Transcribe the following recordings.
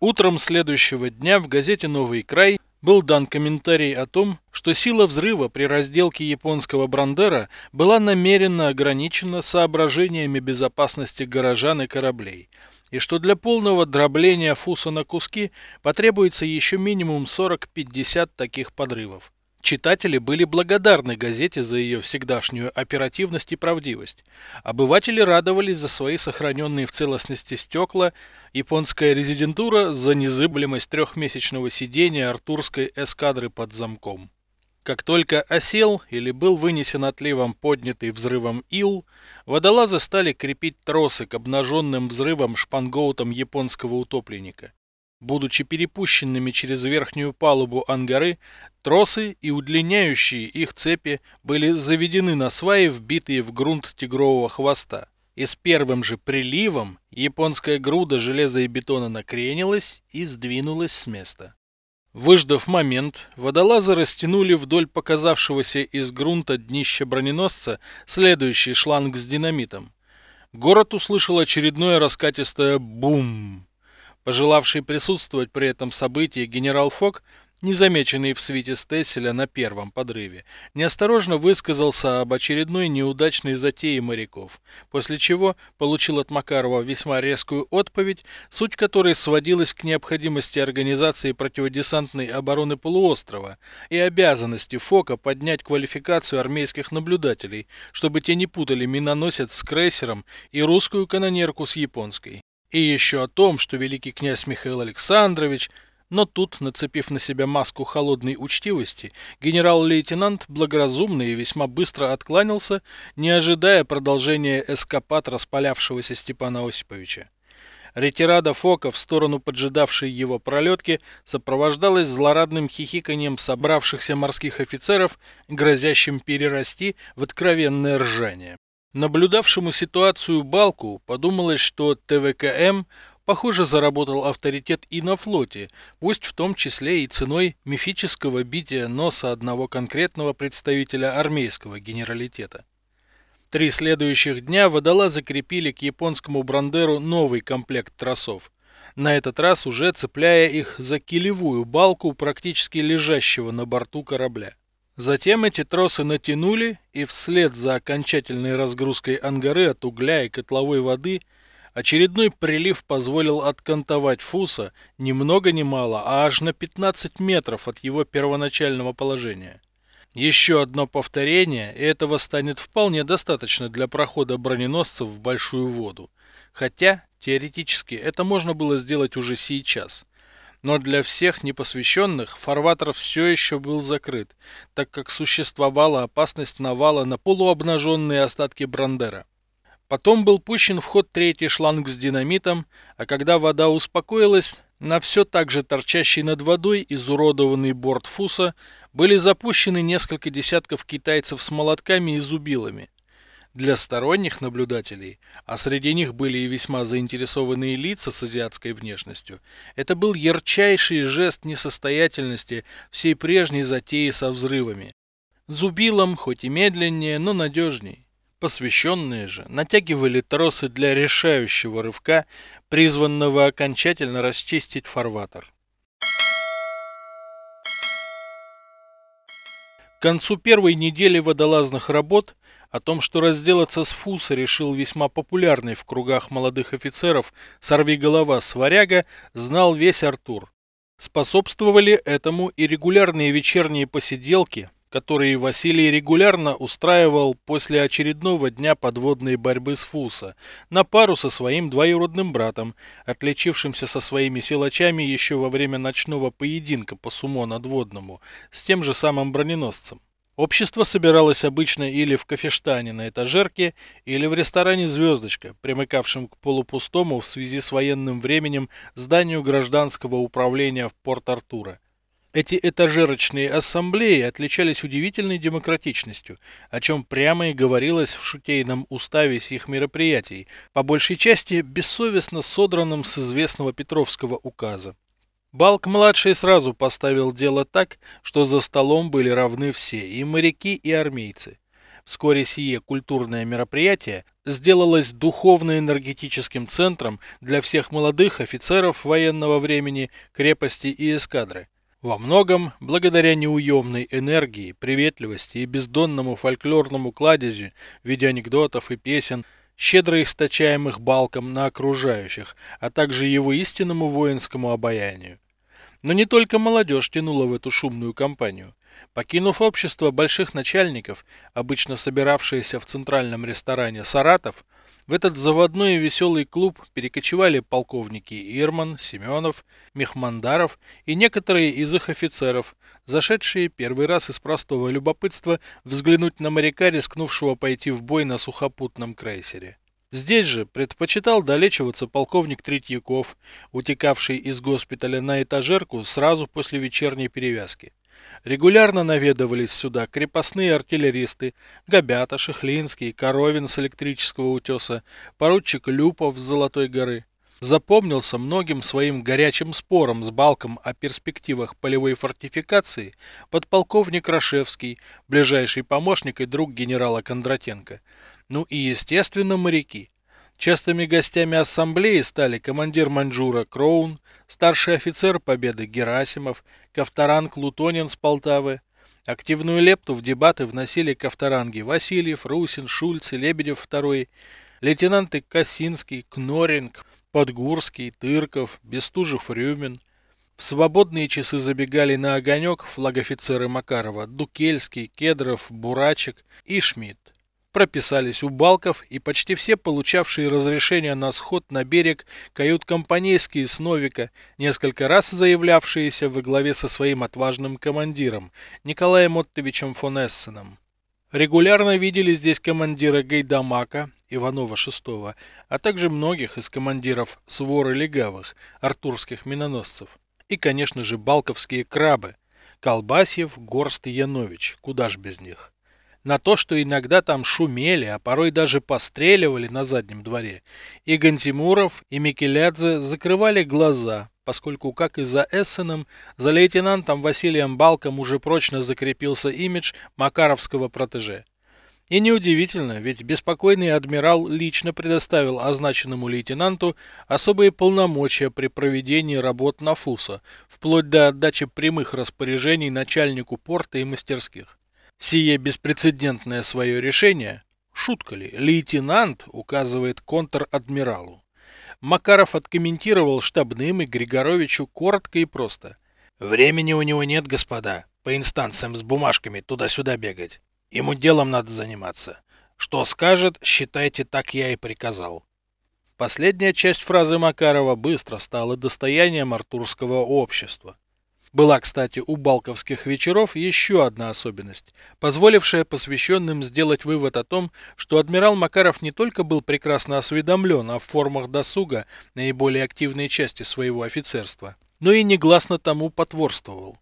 Утром следующего дня в газете «Новый край» был дан комментарий о том, что сила взрыва при разделке японского брандера была намеренно ограничена соображениями безопасности горожан и кораблей, и что для полного дробления фуса на куски потребуется еще минимум 40-50 таких подрывов. Читатели были благодарны газете за ее всегдашнюю оперативность и правдивость. Обыватели радовались за свои сохраненные в целостности стекла, японская резидентура за незыблемость трехмесячного сидения артурской эскадры под замком. Как только осел или был вынесен отливом поднятый взрывом ил, водолазы стали крепить тросы к обнаженным взрывом шпангоутам японского утопленника. Будучи перепущенными через верхнюю палубу ангары, тросы и удлиняющие их цепи были заведены на сваи, вбитые в грунт тигрового хвоста. И с первым же приливом японская груда железа и бетона накренилась и сдвинулась с места. Выждав момент, водолазы растянули вдоль показавшегося из грунта днища броненосца следующий шланг с динамитом. Город услышал очередное раскатистое «бум». Пожелавший присутствовать при этом событии генерал Фок, незамеченный в свите Стесселя на первом подрыве, неосторожно высказался об очередной неудачной затее моряков, после чего получил от Макарова весьма резкую отповедь, суть которой сводилась к необходимости организации противодесантной обороны полуострова и обязанности Фока поднять квалификацию армейских наблюдателей, чтобы те не путали миноносец с крейсером и русскую канонерку с японской. И еще о том, что великий князь Михаил Александрович... Но тут, нацепив на себя маску холодной учтивости, генерал-лейтенант благоразумно и весьма быстро откланялся, не ожидая продолжения эскапад распалявшегося Степана Осиповича. Ретирада Фока в сторону поджидавшей его пролетки сопровождалась злорадным хихиканием собравшихся морских офицеров, грозящим перерасти в откровенное ржание. Наблюдавшему ситуацию Балку подумалось, что ТВКМ, похоже, заработал авторитет и на флоте, пусть в том числе и ценой мифического бития носа одного конкретного представителя армейского генералитета. Три следующих дня водола закрепили к японскому брандеру новый комплект тросов, на этот раз уже цепляя их за килевую балку практически лежащего на борту корабля. Затем эти тросы натянули, и вслед за окончательной разгрузкой ангары от угля и котловой воды очередной прилив позволил откантовать Фуса ни много ни мало, а аж на 15 метров от его первоначального положения. Еще одно повторение, и этого станет вполне достаточно для прохода броненосцев в большую воду. Хотя, теоретически, это можно было сделать уже сейчас – но для всех непосвященных фарватер все еще был закрыт, так как существовала опасность навала на полуобнаженные остатки Брандера. Потом был пущен в ход третий шланг с динамитом, а когда вода успокоилась, на все так же торчащий над водой изуродованный борт Фуса были запущены несколько десятков китайцев с молотками и зубилами. Для сторонних наблюдателей, а среди них были и весьма заинтересованные лица с азиатской внешностью, это был ярчайший жест несостоятельности всей прежней затеи со взрывами. Зубилом, хоть и медленнее, но надежней. Посвященные же натягивали тросы для решающего рывка, призванного окончательно расчистить фарватер. К концу первой недели водолазных работ о том, что разделаться с Фуса решил весьма популярный в кругах молодых офицеров сорвиголова Сваряга, знал весь Артур. Способствовали этому и регулярные вечерние посиделки, которые Василий регулярно устраивал после очередного дня подводной борьбы с Фуса, на пару со своим двоюродным братом, отличившимся со своими силачами еще во время ночного поединка по сумо надводному, с тем же самым броненосцем. Общество собиралось обычно или в кафештане на этажерке, или в ресторане «Звездочка», примыкавшем к полупустому в связи с военным временем зданию гражданского управления в Порт-Артура. Эти этажерочные ассамблеи отличались удивительной демократичностью, о чем прямо и говорилось в шутейном уставе сих мероприятий, по большей части бессовестно содранным с известного Петровского указа. Балк-младший сразу поставил дело так, что за столом были равны все, и моряки, и армейцы. Вскоре сие культурное мероприятие сделалось духовно-энергетическим центром для всех молодых офицеров военного времени, крепости и эскадры. Во многом, благодаря неуемной энергии, приветливости и бездонному фольклорному кладезю в виде анекдотов и песен, щедро источаемых балком на окружающих, а также его истинному воинскому обаянию. Но не только молодежь тянула в эту шумную компанию. Покинув общество больших начальников, обычно собиравшиеся в центральном ресторане «Саратов», в этот заводной и веселый клуб перекочевали полковники Ирман, Семенов, Мехмандаров и некоторые из их офицеров, зашедшие первый раз из простого любопытства взглянуть на моряка, рискнувшего пойти в бой на сухопутном крейсере. Здесь же предпочитал долечиваться полковник Третьяков, утекавший из госпиталя на этажерку сразу после вечерней перевязки. Регулярно наведывались сюда крепостные артиллеристы Гобята, Шехлинский, Коровин с электрического утеса, поручик Люпов с Золотой горы. Запомнился многим своим горячим спором с Балком о перспективах полевой фортификации подполковник Рашевский, ближайший помощник и друг генерала Кондратенко. Ну и, естественно, моряки. Частыми гостями ассамблеи стали командир Маньчжура Кроун, старший офицер Победы Герасимов, Ковторанг Лутонин с Полтавы. Активную лепту в дебаты вносили ковторанги Васильев, Русин, Шульц и Лебедев II, лейтенанты Косинский, Кноринг, Подгурский, Тырков, Бестужев-Рюмин. В свободные часы забегали на огонек флагофицеры Макарова Дукельский, Кедров, Бурачек и Шмидт прописались у балков и почти все получавшие разрешение на сход на берег кают-компанейские с Новика, несколько раз заявлявшиеся во главе со своим отважным командиром Николаем Оттовичем фон Эссеном. Регулярно видели здесь командира Гайдамака, Иванова VI, а также многих из командиров своры легавых, артурских миноносцев. И, конечно же, балковские крабы, Колбасьев, Горст и Янович, куда ж без них на то, что иногда там шумели, а порой даже постреливали на заднем дворе, и Гантимуров, и Микелядзе закрывали глаза, поскольку, как и за Эссеном, за лейтенантом Василием Балком уже прочно закрепился имидж макаровского протеже. И неудивительно, ведь беспокойный адмирал лично предоставил означенному лейтенанту особые полномочия при проведении работ на ФУСа, вплоть до отдачи прямых распоряжений начальнику порта и мастерских. Сие беспрецедентное свое решение, шутка ли, лейтенант указывает контр-адмиралу. Макаров откомментировал штабным и Григоровичу коротко и просто. «Времени у него нет, господа, по инстанциям с бумажками туда-сюда бегать. Ему делом надо заниматься. Что скажет, считайте, так я и приказал». Последняя часть фразы Макарова быстро стала достоянием артурского общества. Была, кстати, у балковских вечеров еще одна особенность, позволившая посвященным сделать вывод о том, что адмирал Макаров не только был прекрасно осведомлен о формах досуга наиболее активной части своего офицерства, но и негласно тому потворствовал.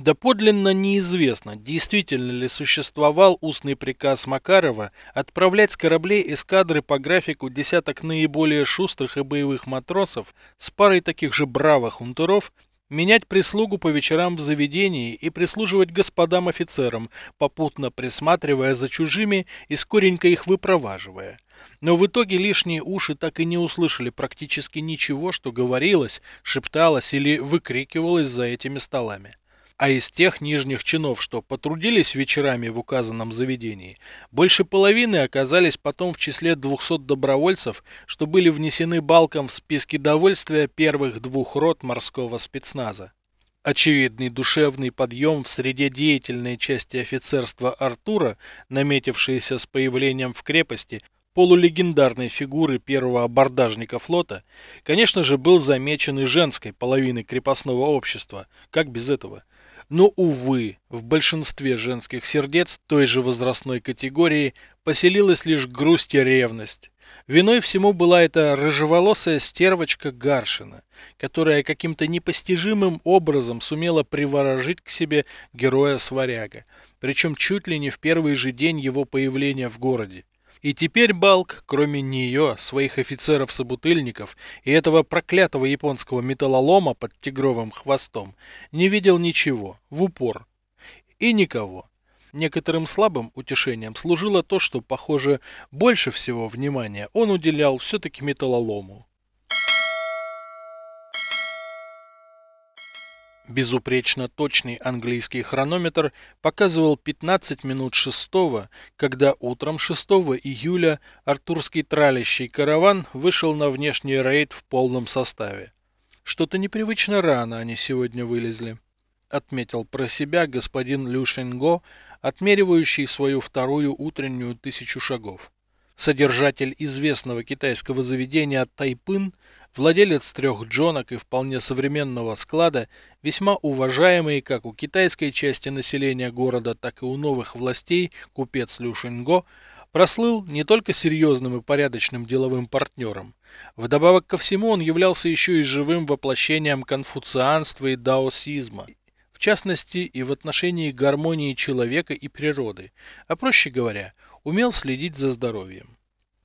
Доподлинно неизвестно, действительно ли существовал устный приказ Макарова отправлять с кораблей эскадры по графику десяток наиболее шустрых и боевых матросов с парой таких же бравых унтеров менять прислугу по вечерам в заведении и прислуживать господам офицерам, попутно присматривая за чужими и скоренько их выпроваживая. Но в итоге лишние уши так и не услышали практически ничего, что говорилось, шепталось или выкрикивалось за этими столами. А из тех нижних чинов, что потрудились вечерами в указанном заведении, больше половины оказались потом в числе 200 добровольцев, что были внесены балком в списки довольствия первых двух рот морского спецназа. Очевидный душевный подъем в среде деятельной части офицерства Артура, наметившийся с появлением в крепости полулегендарной фигуры первого абордажника флота, конечно же, был замечен и женской половиной крепостного общества, как без этого – но, увы, в большинстве женских сердец той же возрастной категории поселилась лишь грусть и ревность. Виной всему была эта рыжеволосая стервочка Гаршина, которая каким-то непостижимым образом сумела приворожить к себе героя-сваряга, причем чуть ли не в первый же день его появления в городе. И теперь Балк, кроме нее, своих офицеров-собутыльников и этого проклятого японского металлолома под тигровым хвостом, не видел ничего, в упор. И никого. Некоторым слабым утешением служило то, что, похоже, больше всего внимания он уделял все-таки металлолому. Безупречно точный английский хронометр показывал 15 минут шестого, когда утром 6 июля артурский тралящий караван вышел на внешний рейд в полном составе. Что-то непривычно рано они сегодня вылезли, отметил про себя господин Люшенго, отмеривающий свою вторую утреннюю тысячу шагов. Содержатель известного китайского заведения Тайпын – Владелец трех джонок и вполне современного склада, весьма уважаемый как у китайской части населения города, так и у новых властей, купец Лю Шинго, прослыл не только серьезным и порядочным деловым партнером. Вдобавок ко всему он являлся еще и живым воплощением конфуцианства и даосизма, в частности и в отношении гармонии человека и природы, а проще говоря, умел следить за здоровьем.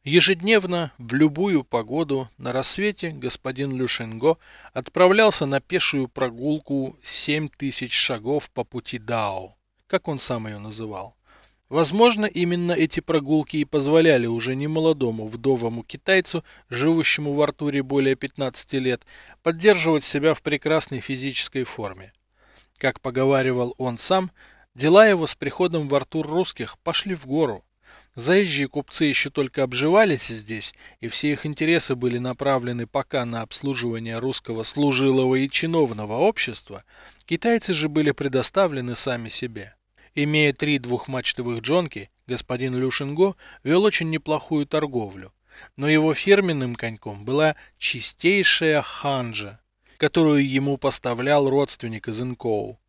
Ежедневно, в любую погоду, на рассвете господин Люшенго отправлялся на пешую прогулку 7 тысяч шагов по пути Дао, как он сам ее называл. Возможно, именно эти прогулки и позволяли уже немолодому вдовому китайцу, живущему в Артуре более 15 лет, поддерживать себя в прекрасной физической форме. Как поговаривал он сам, дела его с приходом в Артур русских пошли в гору. Заезжие купцы еще только обживались здесь, и все их интересы были направлены пока на обслуживание русского служилого и чиновного общества, китайцы же были предоставлены сами себе. Имея три двухмачтовых джонки, господин Люшинго вел очень неплохую торговлю, но его фирменным коньком была чистейшая ханжа, которую ему поставлял родственник из Инкоу.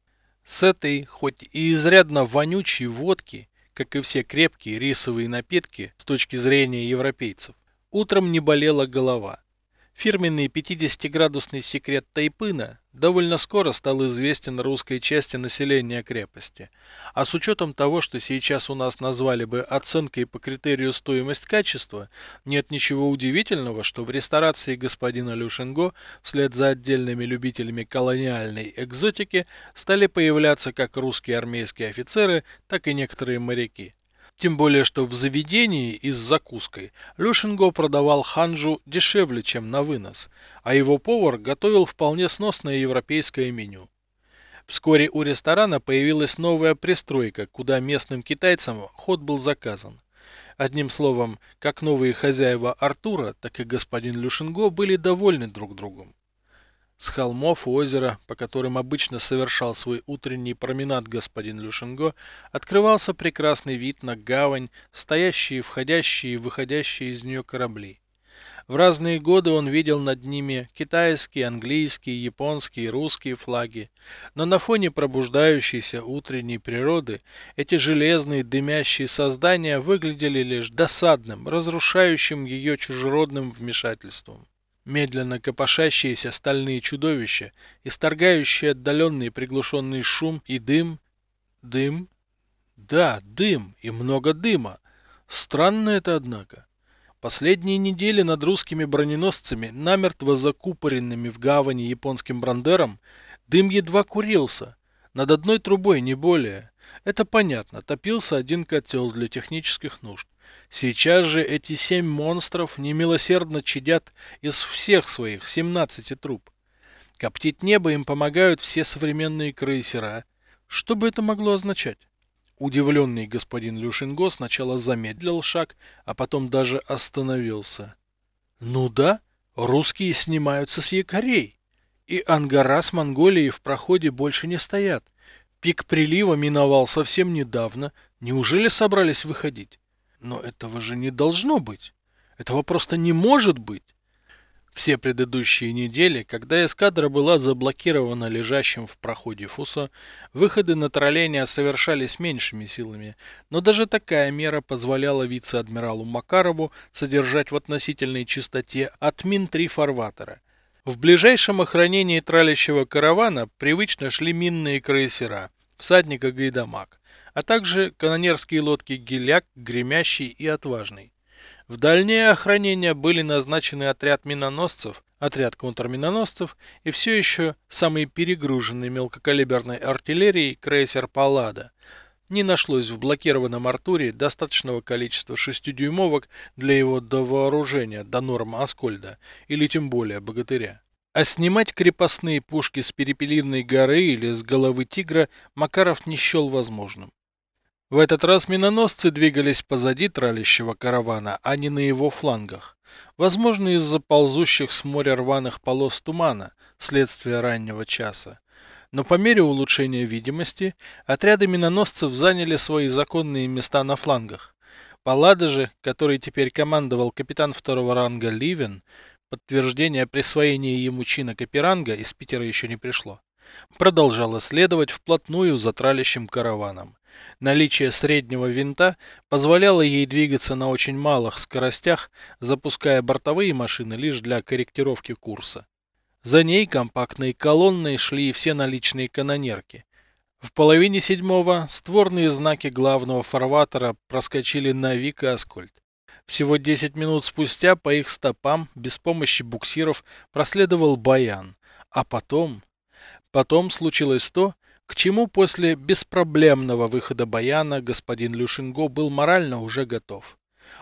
С этой, хоть и изрядно вонючей водки, как и все крепкие рисовые напитки с точки зрения европейцев. Утром не болела голова. Фирменный 50-градусный секрет Тайпына довольно скоро стал известен русской части населения крепости. А с учетом того, что сейчас у нас назвали бы оценкой по критерию стоимость-качество, нет ничего удивительного, что в ресторации господина Люшенго вслед за отдельными любителями колониальной экзотики стали появляться как русские армейские офицеры, так и некоторые моряки. Тем более, что в заведении и с закуской Люшинго продавал ханжу дешевле, чем на вынос, а его повар готовил вполне сносное европейское меню. Вскоре у ресторана появилась новая пристройка, куда местным китайцам ход был заказан. Одним словом, как новые хозяева Артура, так и господин Люшинго были довольны друг другом. С холмов озера, по которым обычно совершал свой утренний променад господин Люшенго, открывался прекрасный вид на гавань, стоящие, входящие и выходящие из нее корабли. В разные годы он видел над ними китайские, английские, японские, русские флаги, но на фоне пробуждающейся утренней природы эти железные дымящие создания выглядели лишь досадным, разрушающим ее чужеродным вмешательством медленно копошащиеся стальные чудовища, исторгающие отдаленный приглушенный шум и дым. Дым? Да, дым и много дыма. Странно это, однако. Последние недели над русскими броненосцами, намертво закупоренными в гавани японским брандером, дым едва курился. Над одной трубой, не более. Это понятно, топился один котел для технических нужд. Сейчас же эти семь монстров немилосердно чадят из всех своих 17 труб. Коптить небо им помогают все современные крейсера. Что бы это могло означать? Удивленный господин Люшинго сначала замедлил шаг, а потом даже остановился. Ну да, русские снимаются с якорей. И ангара с Монголией в проходе больше не стоят. Пик прилива миновал совсем недавно. Неужели собрались выходить? Но этого же не должно быть. Этого просто не может быть. Все предыдущие недели, когда эскадра была заблокирована лежащим в проходе Фуса, выходы на тролление совершались меньшими силами, но даже такая мера позволяла вице-адмиралу Макарову содержать в относительной чистоте от мин три фарватера. В ближайшем охранении тралящего каравана привычно шли минные крейсера, всадника Гайдамак, а также канонерские лодки «Геляк», «Гремящий» и «Отважный». В дальнее охранение были назначены отряд миноносцев, отряд контрминоносцев и все еще самый перегруженный мелкокалиберной артиллерией крейсер «Паллада». не нашлось в блокированном Артуре достаточного количества шестидюймовок для его довооружения до норм Аскольда, или тем более Богатыря. А снимать крепостные пушки с Перепелиной горы или с головы тигра Макаров не счел возможным. В этот раз миноносцы двигались позади тралящего каравана, а не на его флангах. Возможно, из-за ползущих с моря рваных полос тумана, следствия раннего часа. Но по мере улучшения видимости, отряды миноносцев заняли свои законные места на флангах. Паллада же, который теперь командовал капитан второго ранга Ливен, подтверждение присвоения ему чина Каперанга из Питера еще не пришло, продолжала следовать вплотную за тралящим караваном. Наличие среднего винта позволяло ей двигаться на очень малых скоростях, запуская бортовые машины лишь для корректировки курса. За ней компактной колонной шли все наличные канонерки. В половине седьмого створные знаки главного фарватера проскочили на Вик и Аскольд. Всего 10 минут спустя по их стопам без помощи буксиров проследовал Баян. А потом... Потом случилось то, к чему после беспроблемного выхода Баяна господин Люшинго был морально уже готов.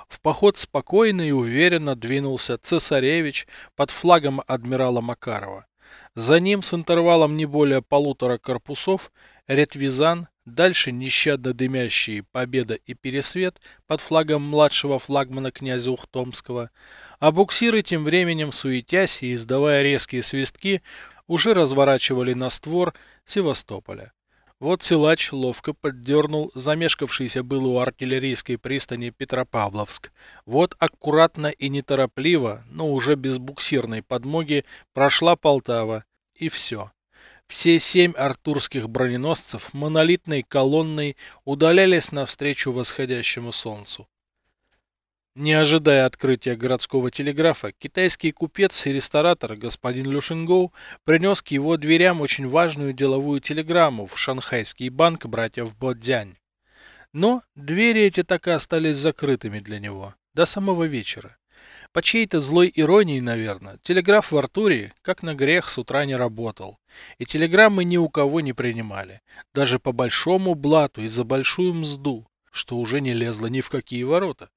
В поход спокойно и уверенно двинулся цесаревич под флагом адмирала Макарова. За ним с интервалом не более полутора корпусов Ретвизан, дальше нещадно дымящие Победа и Пересвет под флагом младшего флагмана князя Ухтомского, а буксиры тем временем суетясь и издавая резкие свистки, уже разворачивали на створ Севастополя. Вот силач ловко поддернул замешкавшийся был у артиллерийской пристани Петропавловск. Вот аккуратно и неторопливо, но уже без буксирной подмоги, прошла Полтава. И все. Все семь артурских броненосцев монолитной колонной удалялись навстречу восходящему солнцу. Не ожидая открытия городского телеграфа, китайский купец и ресторатор господин Люшингоу принес к его дверям очень важную деловую телеграмму в шанхайский банк братьев Бодзянь. Но двери эти так и остались закрытыми для него до самого вечера. По чьей-то злой иронии, наверное, телеграф в Артуре, как на грех, с утра не работал. И телеграммы ни у кого не принимали. Даже по большому блату и за большую мзду, что уже не лезло ни в какие ворота.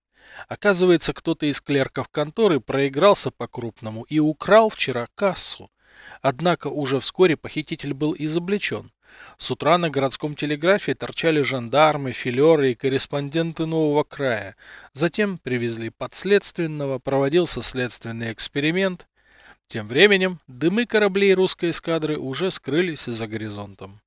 Оказывается, кто-то из клерков конторы проигрался по-крупному и украл вчера кассу. Однако уже вскоре похититель был изобличен. С утра на городском телеграфе торчали жандармы, филеры и корреспонденты нового края. Затем привезли подследственного, проводился следственный эксперимент. Тем временем дымы кораблей русской эскадры уже скрылись за горизонтом.